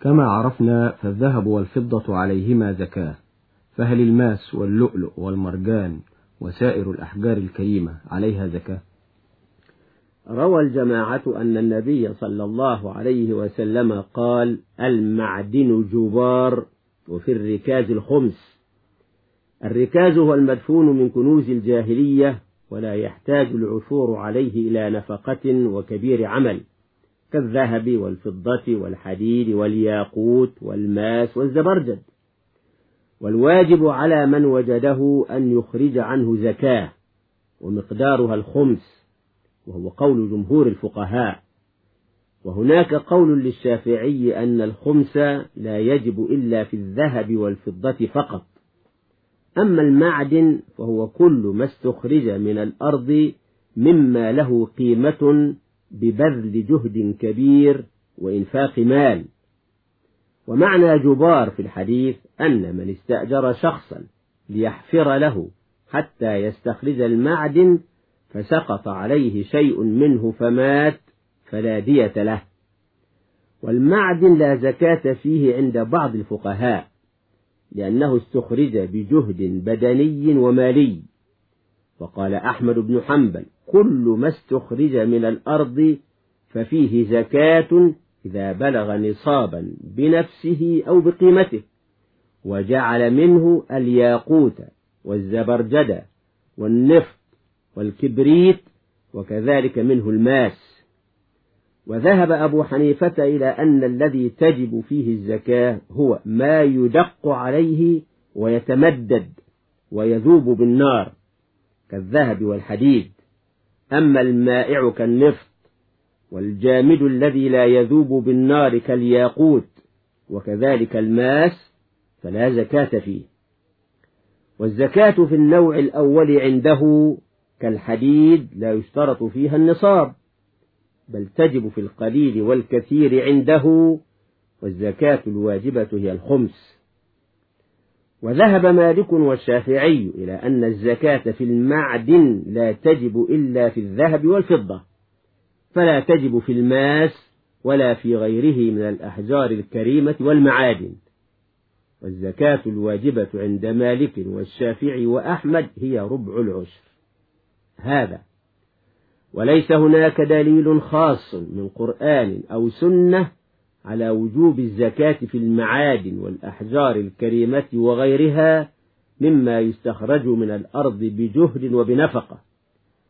كما عرفنا فالذهب والفضة عليهما زكاة فهل الماس واللؤلؤ والمرجان وسائر الأحجار الكريمة عليها زكاة؟ روى الجماعة أن النبي صلى الله عليه وسلم قال المعدن جبار وفي الركاز الخمس. الركاز هو المدفون من كنوز الجاهلية ولا يحتاج العثور عليه إلى نفقة وكبير عمل. كالذهب والفضة والحديد والياقوت والماس والزبرجد. والواجب على من وجده أن يخرج عنه زكاة ومقدارها الخمس وهو قول جمهور الفقهاء. وهناك قول للشافعي أن الخمس لا يجب إلا في الذهب والفضة فقط. أما المعدن فهو كل ما استخرج من الأرض مما له قيمة ببذل جهد كبير وإنفاق مال. ومعنى جبار في الحديث أن من استأجر شخصا ليحفر له حتى يستخرج المعدن فسقط عليه شيء منه فمات فلا دية له. والمعدن لا زكاة فيه عند بعض الفقهاء لأنه استخرج بجهد بدني ومالي. وقال أحمد بن حنبل كل ما استخرج من الأرض ففيه زكاة إذا بلغ نصابا بنفسه أو بقيمته وجعل منه الياقوت والزبرجد والنفط والكبريت وكذلك منه الماس. وذهب أبو حنيفة إلى أن الذي تجب فيه الزكاة هو ما يدق عليه ويتمدد ويذوب بالنار. كالذهب والحديد. أما المائع كالنفط والجامد الذي لا يذوب بالنار كالياقوت وكذلك الماس فلا زكاة فيه. والزكاة في النوع الأول عنده كالحديد لا يشترط فيها النصاب بل تجب في القليل والكثير عنده والزكاة الواجبة هي الخمس. وذهب مالك والشافعي إلى أن الزكاة في المعدن لا تجب إلا في الذهب والفضة فلا تجب في الماس ولا في غيره من الأحجار الكريمة والمعادن. والزكاة الواجبة عند مالك والشافعي وأحمد هي ربع العشر. هذا. وليس هناك دليل خاص من قرآن أو سنة على وجوب الزكاة في المعادن والأحجار الكريمة وغيرها مما يستخرج من الأرض بجهد وبنفقة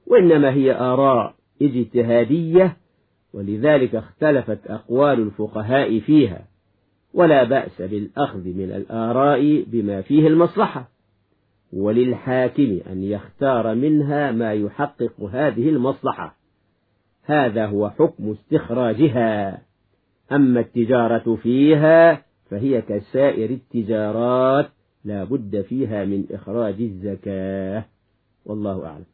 وإنما هي آراء اجتهادية ولذلك اختلفت أقوال الفقهاء فيها ولا بأس بالأخذ من الآراء بما فيه المصلحة وللحاكم أن يختار منها ما يحقق هذه المصلحة هذا هو حكم استخراجها. أما التجارة فيها فهي كسائر التجارات لا بد فيها من إخراج الزكاة. والله أعلم.